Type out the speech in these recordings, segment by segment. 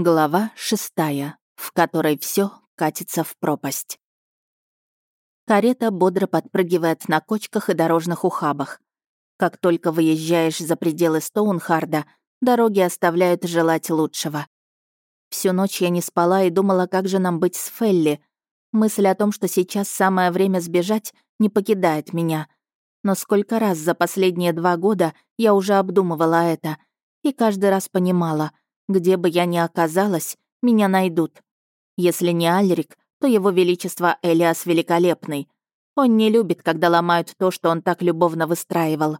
Глава шестая, в которой все катится в пропасть. Карета бодро подпрыгивает на кочках и дорожных ухабах. Как только выезжаешь за пределы Стоунхарда, дороги оставляют желать лучшего. Всю ночь я не спала и думала, как же нам быть с Фелли. Мысль о том, что сейчас самое время сбежать, не покидает меня. Но сколько раз за последние два года я уже обдумывала это и каждый раз понимала — где бы я ни оказалась, меня найдут. Если не Альрик, то его величество Элиас Великолепный. Он не любит, когда ломают то, что он так любовно выстраивал.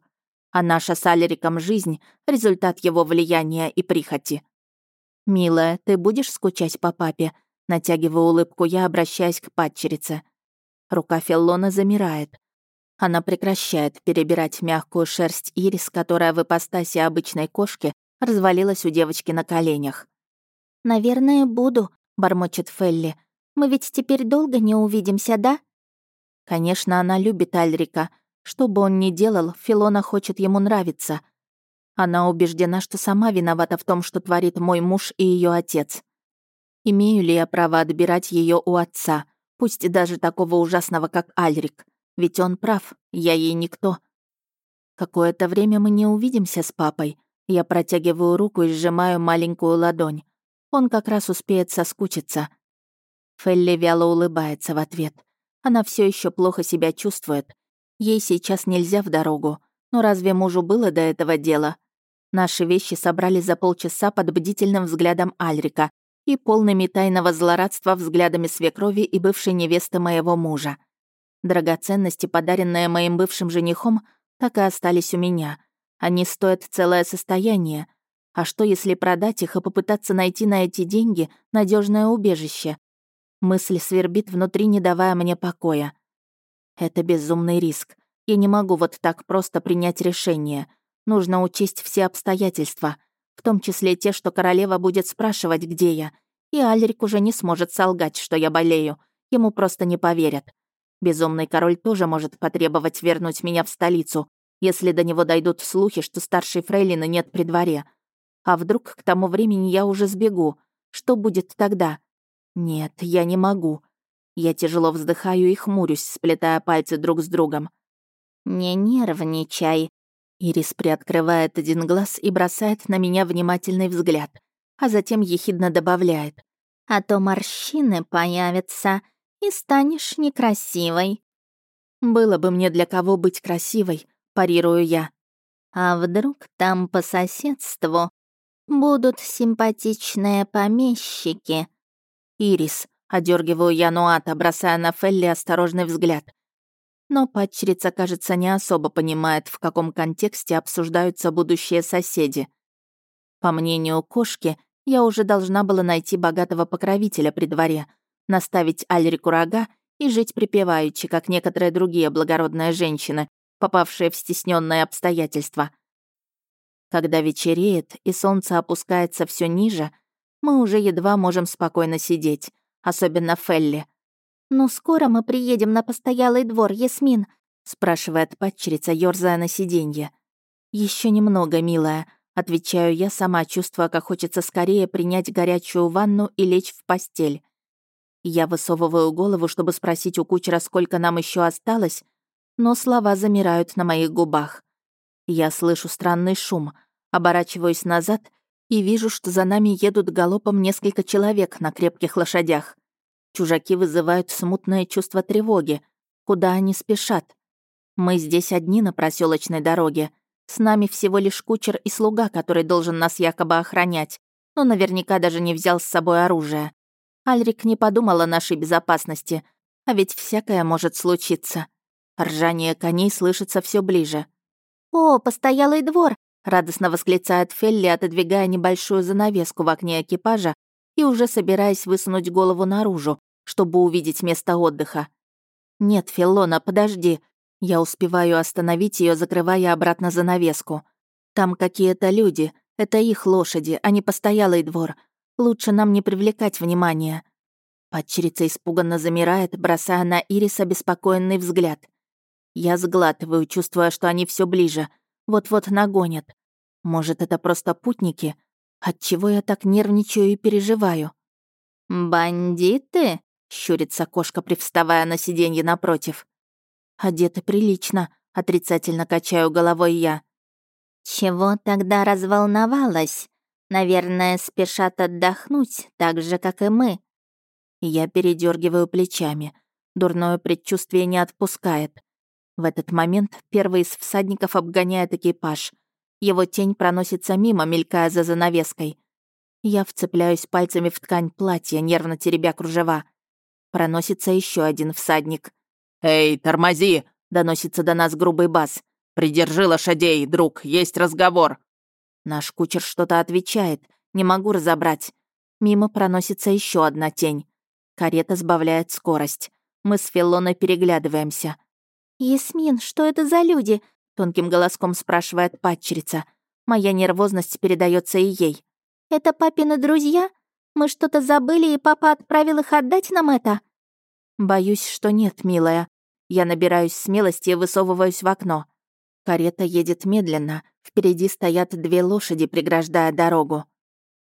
А наша с Альриком жизнь — результат его влияния и прихоти. «Милая, ты будешь скучать по папе?» Натягивая улыбку, я обращаюсь к падчерице. Рука Феллона замирает. Она прекращает перебирать мягкую шерсть ирис, которая в ипостаси обычной кошки развалилась у девочки на коленях. «Наверное, буду», — бормочет Фелли. «Мы ведь теперь долго не увидимся, да?» Конечно, она любит Альрика. Что бы он ни делал, Филона хочет ему нравиться. Она убеждена, что сама виновата в том, что творит мой муж и ее отец. Имею ли я право отбирать ее у отца, пусть даже такого ужасного, как Альрик? Ведь он прав, я ей никто. Какое-то время мы не увидимся с папой, я протягиваю руку и сжимаю маленькую ладонь. Он как раз успеет соскучиться. Фелли вяло улыбается в ответ. Она все еще плохо себя чувствует. Ей сейчас нельзя в дорогу. Но разве мужу было до этого дела? Наши вещи собрали за полчаса под бдительным взглядом Альрика и полными тайного злорадства взглядами свекрови и бывшей невесты моего мужа. Драгоценности, подаренные моим бывшим женихом, так и остались у меня — они стоят целое состояние. А что, если продать их и попытаться найти на эти деньги надежное убежище? Мысль свербит внутри, не давая мне покоя. Это безумный риск. Я не могу вот так просто принять решение. Нужно учесть все обстоятельства, в том числе те, что королева будет спрашивать, где я. И Альрик уже не сможет солгать, что я болею. Ему просто не поверят. Безумный король тоже может потребовать вернуть меня в столицу, если до него дойдут слухи, что старшей фрейлины нет при дворе. А вдруг к тому времени я уже сбегу? Что будет тогда? Нет, я не могу. Я тяжело вздыхаю и хмурюсь, сплетая пальцы друг с другом. «Не нервничай». Ирис приоткрывает один глаз и бросает на меня внимательный взгляд, а затем ехидно добавляет. «А то морщины появятся, и станешь некрасивой». Было бы мне для кого быть красивой, парирую я. А вдруг там по соседству будут симпатичные помещики? Ирис, одергиваю я Нуата, бросая на Фелли осторожный взгляд. Но падчерица, кажется, не особо понимает, в каком контексте обсуждаются будущие соседи. По мнению кошки, я уже должна была найти богатого покровителя при дворе, наставить Альрику рога и жить припеваючи, как некоторые другие благородные женщины, попавшие в стесненные обстоятельства. Когда вечереет и солнце опускается все ниже, мы уже едва можем спокойно сидеть, особенно Фелли. «Ну, скоро мы приедем на постоялый двор, Ясмин?» спрашивает падчерица, ёрзая на сиденье. Еще немного, милая», — отвечаю я, сама чувствуя, как хочется скорее принять горячую ванну и лечь в постель. Я высовываю голову, чтобы спросить у кучера, сколько нам еще осталось, но слова замирают на моих губах. Я слышу странный шум, оборачиваюсь назад и вижу, что за нами едут галопом несколько человек на крепких лошадях. Чужаки вызывают смутное чувство тревоги. Куда они спешат? Мы здесь одни на проселочной дороге. С нами всего лишь кучер и слуга, который должен нас якобы охранять, но наверняка даже не взял с собой оружие. Альрик не подумал о нашей безопасности, а ведь всякое может случиться. Ржание коней слышится все ближе. «О, постоялый двор!» — радостно восклицает Фелли, отодвигая небольшую занавеску в окне экипажа и уже собираясь высунуть голову наружу, чтобы увидеть место отдыха. «Нет, Феллона, подожди!» Я успеваю остановить ее, закрывая обратно занавеску. «Там какие-то люди. Это их лошади, а не постоялый двор. Лучше нам не привлекать внимания». Падчерица испуганно замирает, бросая на Ириса беспокоенный взгляд — я сглатываю, чувствуя, что они все ближе. Вот-вот нагонят. Может, это просто путники? Отчего я так нервничаю и переживаю? «Бандиты?» — щурится кошка, привставая на сиденье напротив. «Одеты прилично», — отрицательно качаю головой я. «Чего тогда разволновалась? Наверное, спешат отдохнуть, так же, как и мы». Я передергиваю плечами. Дурное предчувствие не отпускает. В этот момент первый из всадников обгоняет экипаж. Его тень проносится мимо, мелькая за занавеской. Я вцепляюсь пальцами в ткань платья, нервно теребя кружева. Проносится еще один всадник. «Эй, тормози!» — доносится до нас грубый бас. «Придержи лошадей, друг, есть разговор!» Наш кучер что-то отвечает, не могу разобрать. Мимо проносится еще одна тень. Карета сбавляет скорость. Мы с Филлоной переглядываемся. «Ясмин, что это за люди?» — тонким голоском спрашивает падчерица. Моя нервозность передается и ей. «Это папины друзья? Мы что-то забыли, и папа отправил их отдать нам это?» «Боюсь, что нет, милая. Я набираюсь смелости и высовываюсь в окно. Карета едет медленно. Впереди стоят две лошади, преграждая дорогу.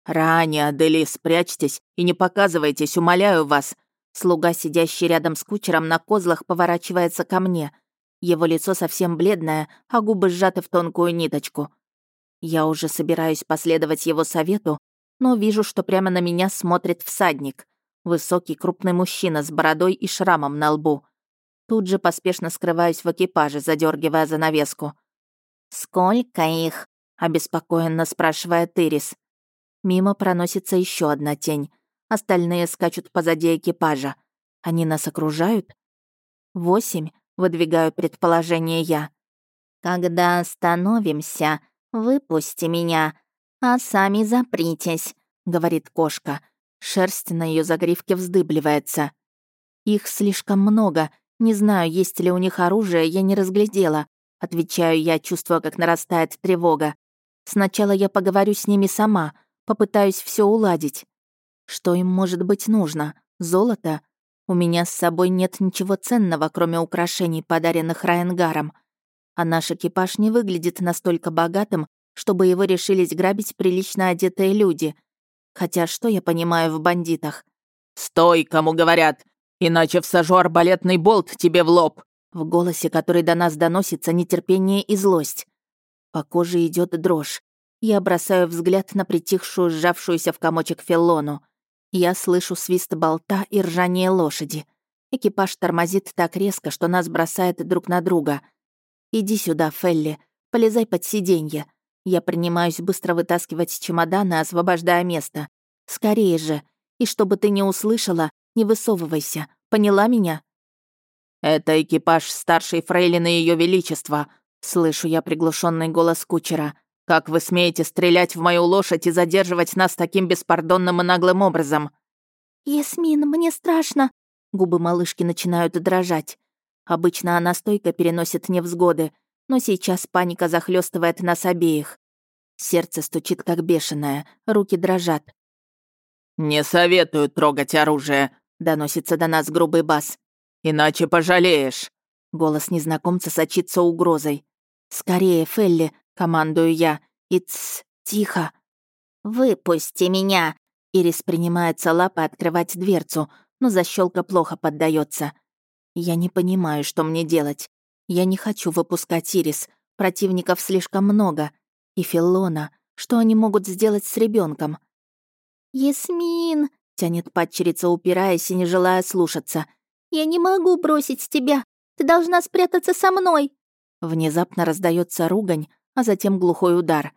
«Ранее, Адели, спрячьтесь и не показывайтесь, умоляю вас!» Слуга, сидящий рядом с кучером на козлах, поворачивается ко мне. Его лицо совсем бледное, а губы сжаты в тонкую ниточку. Я уже собираюсь последовать его совету, но вижу, что прямо на меня смотрит всадник. Высокий крупный мужчина с бородой и шрамом на лбу. Тут же поспешно скрываюсь в экипаже, задергивая занавеску. «Сколько их?» — обеспокоенно спрашивает Ирис. Мимо проносится еще одна тень. Остальные скачут позади экипажа. Они нас окружают? Восемь, выдвигаю предположение я. «Когда остановимся, выпусти меня, а сами запритесь», — говорит кошка. Шерсть на ее загривке вздыбливается. Их слишком много. Не знаю, есть ли у них оружие, я не разглядела. Отвечаю я, чувствуя, как нарастает тревога. Сначала я поговорю с ними сама, попытаюсь все уладить. Что им может быть нужно? Золото? У меня с собой нет ничего ценного, кроме украшений, подаренных Райангаром. А наш экипаж не выглядит настолько богатым, чтобы его решились грабить прилично одетые люди. Хотя что я понимаю в бандитах? «Стой, кому говорят! Иначе всажу арбалетный болт тебе в лоб!» В голосе, который до нас доносится, нетерпение и злость. По коже идет дрожь. Я бросаю взгляд на притихшую, сжавшуюся в комочек Феллону. Я слышу свист болта и ржание лошади. Экипаж тормозит так резко, что нас бросает друг на друга. «Иди сюда, Фелли, полезай под сиденье. Я принимаюсь быстро вытаскивать чемоданы, освобождая место. Скорее же. И чтобы ты не услышала, не высовывайся. Поняла меня? Это экипаж старшей фрейлины Ее Величества. Слышу я приглушенный голос кучера. Как вы смеете стрелять в мою лошадь и задерживать нас таким беспардонным и наглым образом? Ясмин, мне страшно. Губы малышки начинают дрожать. Обычно она стойко переносит невзгоды, но сейчас паника захлестывает нас обеих. Сердце стучит как бешеное, руки дрожат. «Не советую трогать оружие», — доносится до нас грубый бас. «Иначе пожалеешь». Голос незнакомца сочится угрозой. «Скорее, Фелли», — командую я. «И тс, тихо». «Выпусти меня!» Ирис принимается лапой открывать дверцу, но защелка плохо поддается. Я не понимаю, что мне делать. Я не хочу выпускать Ирис. Противников слишком много. И Филона. Что они могут сделать с ребенком? «Ясмин!» — тянет падчерица, упираясь и не желая слушаться. «Я не могу бросить тебя. Ты должна спрятаться со мной!» Внезапно раздается ругань, а затем глухой удар.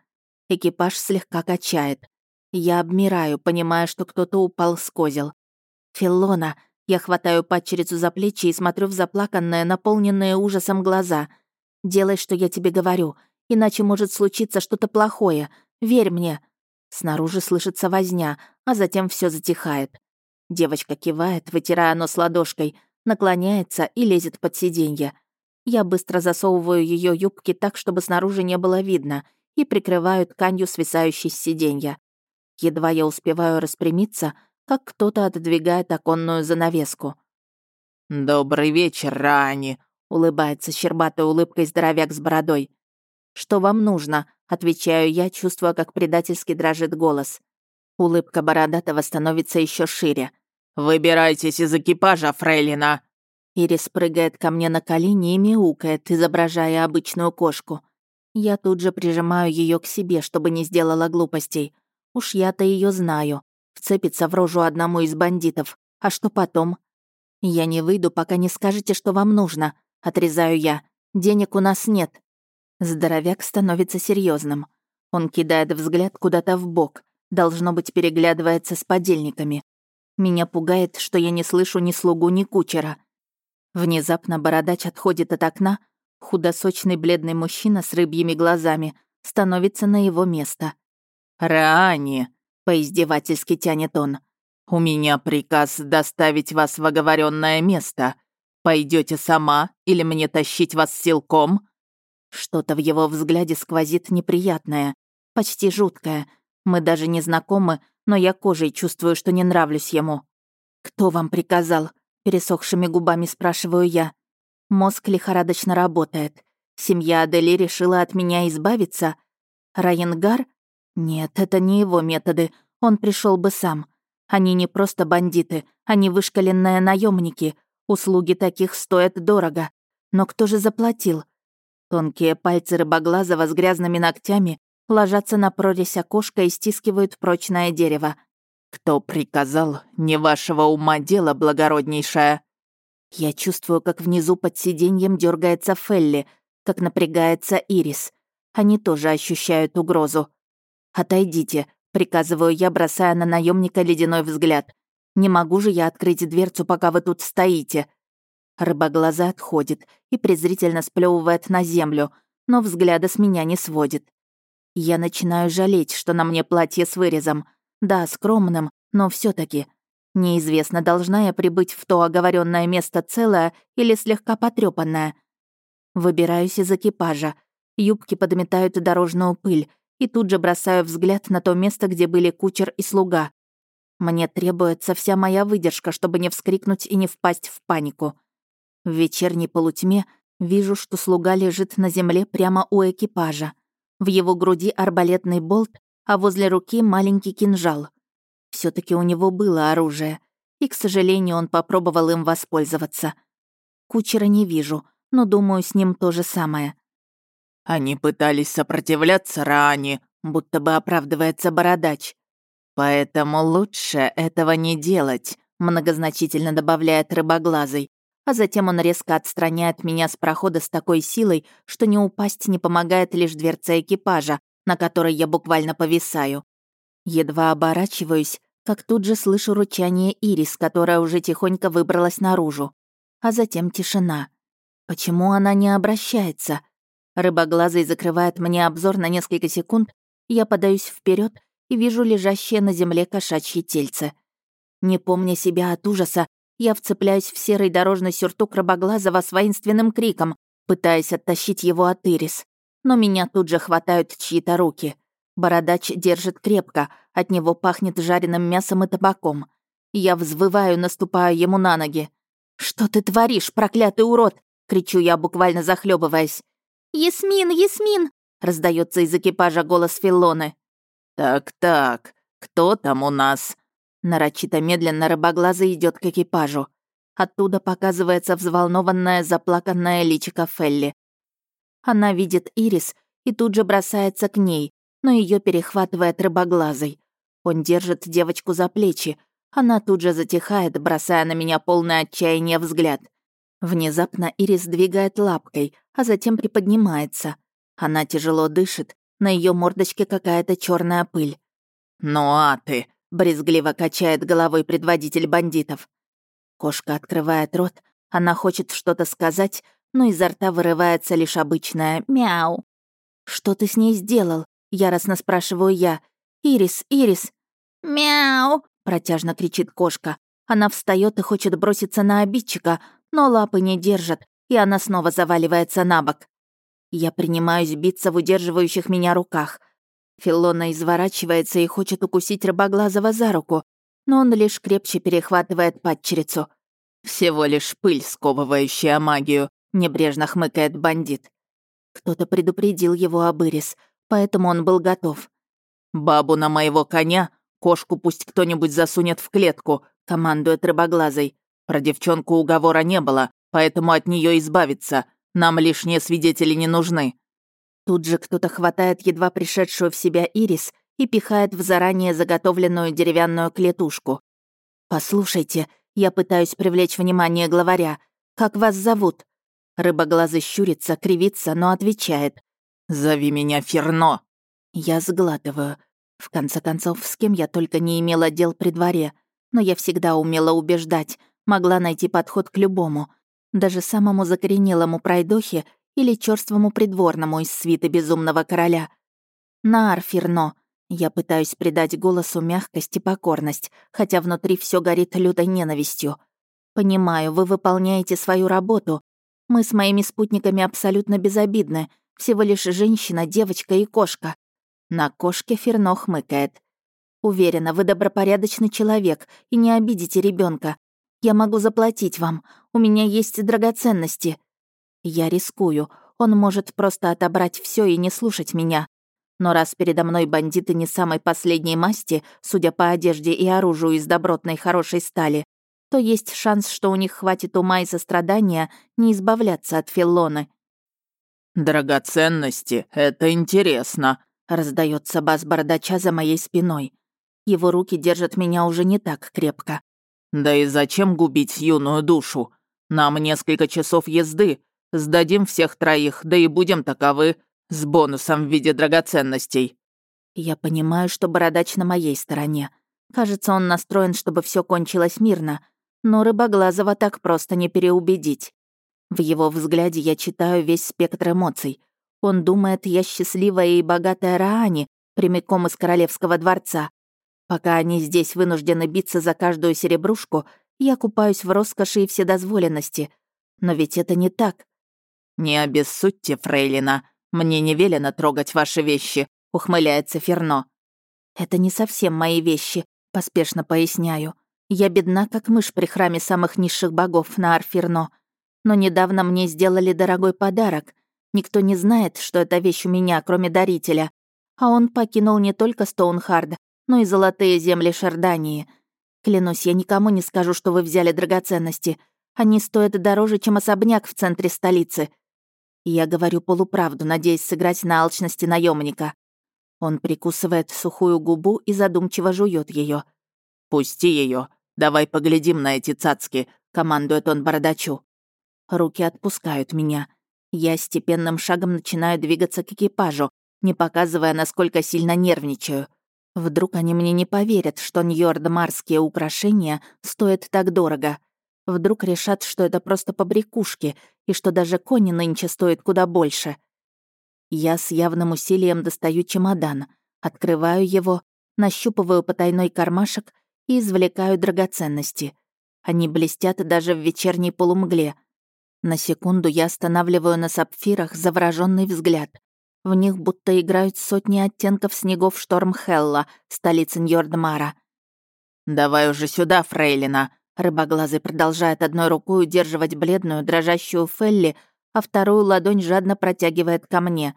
Экипаж слегка качает. Я обмираю, понимая, что кто-то упал с козел. «Филона!» Я хватаю падчерицу за плечи и смотрю в заплаканные, наполненные ужасом глаза. «Делай, что я тебе говорю, иначе может случиться что-то плохое. Верь мне». Снаружи слышится возня, а затем все затихает. Девочка кивает, вытирая нос ладошкой, наклоняется и лезет под сиденье. Я быстро засовываю ее юбки так, чтобы снаружи не было видно, и прикрываю тканью свисающей с сиденья. Едва я успеваю распрямиться — как кто-то отодвигает оконную занавеску. «Добрый вечер, Рани», — улыбается щербатой улыбкой здоровяк с бородой. Что вам нужно?» — отвечаю я, чувствуя, как предательски дрожит голос. Улыбка Бородатого становится еще шире. «Выбирайтесь из экипажа, фрейлина!» Ирис прыгает ко мне на колени и мяукает, изображая обычную кошку. Я тут же прижимаю ее к себе, чтобы не сделала глупостей. Уж я-то ее знаю. Вцепится в рожу одному из бандитов. А что потом? Я не выйду, пока не скажете, что вам нужно. Отрезаю я. Денег у нас нет. Здоровяк становится серьезным. Он кидает взгляд куда-то в бок, должно быть, переглядывается с подельниками. Меня пугает, что я не слышу ни слугу, ни кучера. Внезапно бородач отходит от окна, худосочный бледный мужчина с рыбьими глазами становится на его место. «Рани!» — поиздевательски тянет он. «У меня приказ доставить вас в оговоренное место. Пойдете сама или мне тащить вас силком?» Что-то в его взгляде сквозит неприятное, почти жуткое. Мы даже не знакомы, но я кожей чувствую, что не нравлюсь ему. «Кто вам приказал?» — пересохшими губами спрашиваю я. Мозг лихорадочно работает. Семья Адели решила от меня избавиться. Райенгар? Нет, это не его методы. Он пришел бы сам. Они не просто бандиты, они вышкаленные наемники. Услуги таких стоят дорого. Но кто же заплатил? Тонкие пальцы рыбоглазого с грязными ногтями ложатся на прорезь окошка и стискивают прочное дерево. «Кто приказал? Не вашего ума дело, благороднейшая!» Я чувствую, как внизу под сиденьем дергается Фелли, как напрягается Ирис. Они тоже ощущают угрозу. «Отойдите», — приказываю я, бросая на наемника ледяной взгляд. «Не могу же я открыть дверцу, пока вы тут стоите». Рыбоглаза отходит и презрительно сплевывает на землю, но взгляда с меня не сводит. Я начинаю жалеть, что на мне платье с вырезом. Да, скромным, но все таки Неизвестно, должна я прибыть в то оговоренное место целое или слегка потрепанное. Выбираюсь из экипажа. Юбки подметают дорожную пыль, и тут же бросаю взгляд на то место, где были кучер и слуга. Мне требуется вся моя выдержка, чтобы не вскрикнуть и не впасть в панику. В вечерней полутьме вижу, что слуга лежит на земле прямо у экипажа. В его груди арбалетный болт, а возле руки маленький кинжал. все таки у него было оружие, и, к сожалению, он попробовал им воспользоваться. Кучера не вижу, но думаю, с ним то же самое. «Они пытались сопротивляться Раане», будто бы оправдывается бородач. «Поэтому лучше этого не делать», многозначительно добавляет рыбоглазый а затем он резко отстраняет меня с прохода с такой силой, что не упасть не помогает лишь дверца экипажа, на которой я буквально повисаю. Едва оборачиваюсь, как тут же слышу ручание Ирис, которая уже тихонько выбралась наружу. А затем тишина. Почему она не обращается? Рыбоглазый закрывает мне обзор на несколько секунд, я подаюсь вперед и вижу лежащее на земле кошачье тельце. Не помня себя от ужаса, я вцепляюсь в серый дорожный сюртук рабоглазого с воинственным криком, пытаясь оттащить его от Ирис. Но меня тут же хватают чьи-то руки. Бородач держит крепко, от него пахнет жареным мясом и табаком. Я взвываю, наступаю ему на ноги. «Что ты творишь, проклятый урод?» — кричу я, буквально захлебываясь. «Ясмин, Ясмин!» — раздается из экипажа голос Филлоны. «Так-так, кто там у нас?» Нарочито медленно рыбоглазый идет к экипажу. Оттуда показывается взволнованная, заплаканная личико Фелли. Она видит Ирис и тут же бросается к ней, но ее перехватывает рыбоглазый. Он держит девочку за плечи. Она тут же затихает, бросая на меня полное отчаяние взгляд. Внезапно Ирис двигает лапкой, а затем приподнимается. Она тяжело дышит, на ее мордочке какая-то черная пыль. «Ну а ты!» брезгливо качает головой предводитель бандитов. Кошка открывает рот, она хочет что-то сказать, но изо рта вырывается лишь обычное «мяу». «Что ты с ней сделал?» — яростно спрашиваю я. «Ирис, Ирис!» «Мяу!» — протяжно кричит кошка. Она встает и хочет броситься на обидчика, но лапы не держат, и она снова заваливается на бок. Я принимаюсь биться в удерживающих меня руках. Филона изворачивается и хочет укусить рыбоглазого за руку, но он лишь крепче перехватывает падчерицу. «Всего лишь пыль, сковывающая магию», — небрежно хмыкает бандит. Кто-то предупредил его об Ирис, поэтому он был готов. «Бабу на моего коня, кошку пусть кто-нибудь засунет в клетку», командует рыбоглазой. Про девчонку уговора не было, поэтому от нее избавиться. Нам лишние свидетели не нужны». Тут же кто-то хватает едва пришедшую в себя Ирис и пихает в заранее заготовленную деревянную клетушку. «Послушайте, я пытаюсь привлечь внимание главаря. Как вас зовут?» Рыбоглазый щурится, кривится, но отвечает. «Зови меня Ферно». Я сглатываю. В конце концов, с кем я только не имела дел при дворе. Но я всегда умела убеждать, могла найти подход к любому. Даже самому закоренелому пройдохе или черствому придворному из свиты безумного короля. Наар Ферно. Я пытаюсь придать голосу мягкость и покорность, хотя внутри все горит лютой ненавистью. Понимаю, вы выполняете свою работу. Мы с моими спутниками абсолютно безобидны. Всего лишь женщина, девочка и кошка. На кошке Ферно хмыкает. Уверена, вы добропорядочный человек и не обидите ребенка. Я могу заплатить вам. У меня есть драгоценности. Я рискую. Он может просто отобрать все и не слушать меня. Но раз передо мной бандиты не самой последней масти, судя по одежде и оружию из добротной хорошей стали, то есть шанс, что у них хватит ума и сострадания не избавляться от Филлоны. «Драгоценности, это интересно», — раздается бас бардача за моей спиной. Его руки держат меня уже не так крепко. «Да и зачем губить юную душу? Нам несколько часов езды. Сдадим всех троих, да и будем таковы. С бонусом в виде драгоценностей. Я понимаю, что бородач на моей стороне. Кажется, он настроен, чтобы все кончилось мирно. Но Рыбоглазого так просто не переубедить. В его взгляде я читаю весь спектр эмоций. Он думает, я счастливая и богатая Раани, прямиком из королевского дворца. Пока они здесь вынуждены биться за каждую серебрушку, я купаюсь в роскоши и вседозволенности. Но ведь это не так. «Не обессудьте, фрейлина. «Мне не велено трогать ваши вещи», — ухмыляется Ферно. «Это не совсем мои вещи», — поспешно поясняю. «Я бедна, как мышь при храме самых низших богов на Арферно. Но недавно мне сделали дорогой подарок. Никто не знает, что эта вещь у меня, кроме дарителя. А он покинул не только Стоунхард, но и золотые земли Шардании. Клянусь, я никому не скажу, что вы взяли драгоценности. Они стоят дороже, чем особняк в центре столицы. Я говорю полуправду, надеясь сыграть на алчности наемника. Он прикусывает сухую губу и задумчиво жует ее. «Пусти ее. Давай поглядим на эти цацки», — командует он бородачу. Руки отпускают меня. Я степенным шагом начинаю двигаться к экипажу, не показывая, насколько сильно нервничаю. Вдруг они мне не поверят, что ньордмарские украшения стоят так дорого. Вдруг решат, что это просто побрякушки, и что даже кони нынче стоят куда больше. Я с явным усилием достаю чемодан, открываю его, нащупываю потайной кармашек и извлекаю драгоценности. Они блестят даже в вечерней полумгле. На секунду я останавливаю на сапфирах завороженный взгляд. В них будто играют сотни оттенков снегов шторм Хелла, столицы Ньордмара. «Давай уже сюда, Фрейлина!» Рыбоглазый продолжает одной рукой удерживать бледную, дрожащую Фелли, а вторую ладонь жадно протягивает ко мне.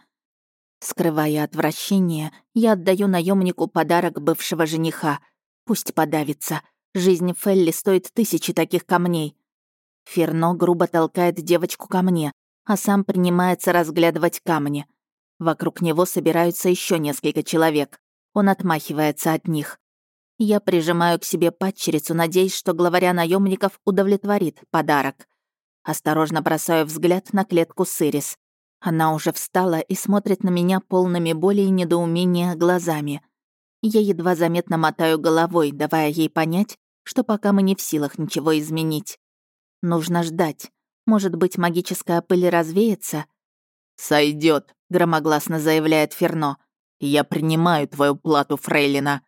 Скрывая отвращение, я отдаю наемнику подарок бывшего жениха. Пусть подавится. Жизнь Фелли стоит тысячи таких камней. Ферно грубо толкает девочку ко мне, а сам принимается разглядывать камни. Вокруг него собираются еще несколько человек. Он отмахивается от них. Я прижимаю к себе падчерицу, надеясь, что главаря наемников удовлетворит подарок. Осторожно бросаю взгляд на клетку Сырис. Она уже встала и смотрит на меня полными боли и недоумения глазами. Я едва заметно мотаю головой, давая ей понять, что пока мы не в силах ничего изменить. Нужно ждать. Может быть, магическая пыль развеется? Сойдет, громогласно заявляет Ферно. «Я принимаю твою плату, Фрейлина».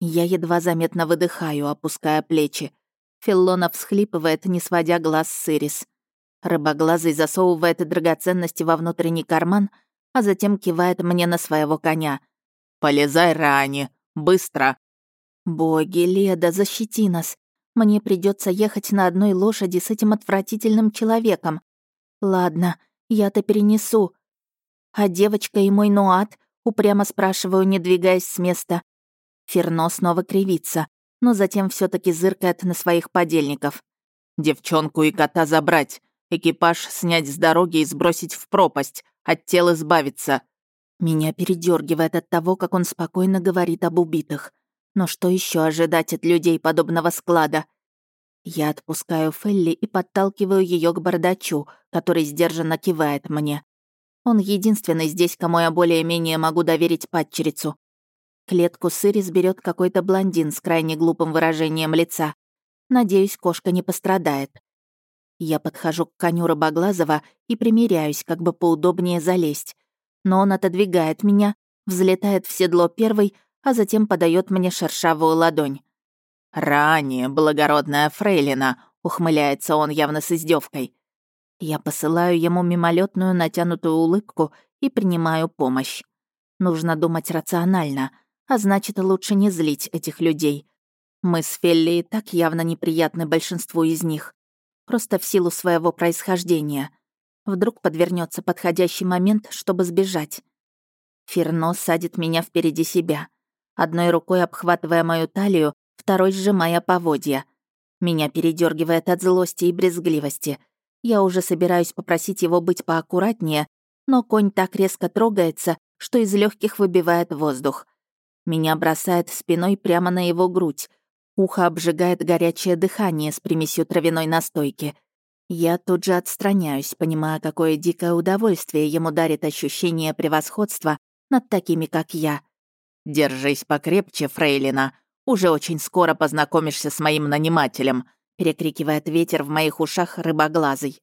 Я едва заметно выдыхаю, опуская плечи. Филлона всхлипывает, не сводя глаз с Ирис. Рыбоглазый засовывает драгоценности во внутренний карман, а затем кивает мне на своего коня. «Полезай, Рани! Быстро!» «Боги, Леда, защити нас! Мне придется ехать на одной лошади с этим отвратительным человеком. Ладно, я-то перенесу». А девочка и мой Нуат? Упрямо спрашиваю, не двигаясь с места. Ферно снова кривится, но затем все таки зыркает на своих подельников. «Девчонку и кота забрать, экипаж снять с дороги и сбросить в пропасть, от тел избавиться». Меня передергивает от того, как он спокойно говорит об убитых. Но что еще ожидать от людей подобного склада? Я отпускаю Фелли и подталкиваю ее к бардачу, который сдержанно кивает мне. Он единственный здесь, кому я более-менее могу доверить падчерицу. Клетку с Ирис берет какой-то блондин с крайне глупым выражением лица. Надеюсь, кошка не пострадает. Я подхожу к коню Рыбоглазова и примеряюсь, как бы поудобнее залезть. Но он отодвигает меня, взлетает в седло первый, а затем подает мне шершавую ладонь. «Ранее, благородная фрейлина», — ухмыляется он явно с издевкой. Я посылаю ему мимолетную натянутую улыбку и принимаю помощь. Нужно думать рационально, а значит, лучше не злить этих людей. Мы с Фелли и так явно неприятны большинству из них. Просто в силу своего происхождения. Вдруг подвернется подходящий момент, чтобы сбежать. Ферно садит меня впереди себя, одной рукой обхватывая мою талию, второй сжимая поводья. Меня передергивает от злости и брезгливости. Я уже собираюсь попросить его быть поаккуратнее, но конь так резко трогается, что из легких выбивает воздух. Меня бросает спиной прямо на его грудь. Ухо обжигает горячее дыхание с примесью травяной настойки. Я тут же отстраняюсь, понимая, какое дикое удовольствие ему дарит ощущение превосходства над такими, как я. «Держись покрепче, Фрейлина. Уже очень скоро познакомишься с моим нанимателем», перекрикивает ветер в моих ушах рыбоглазый.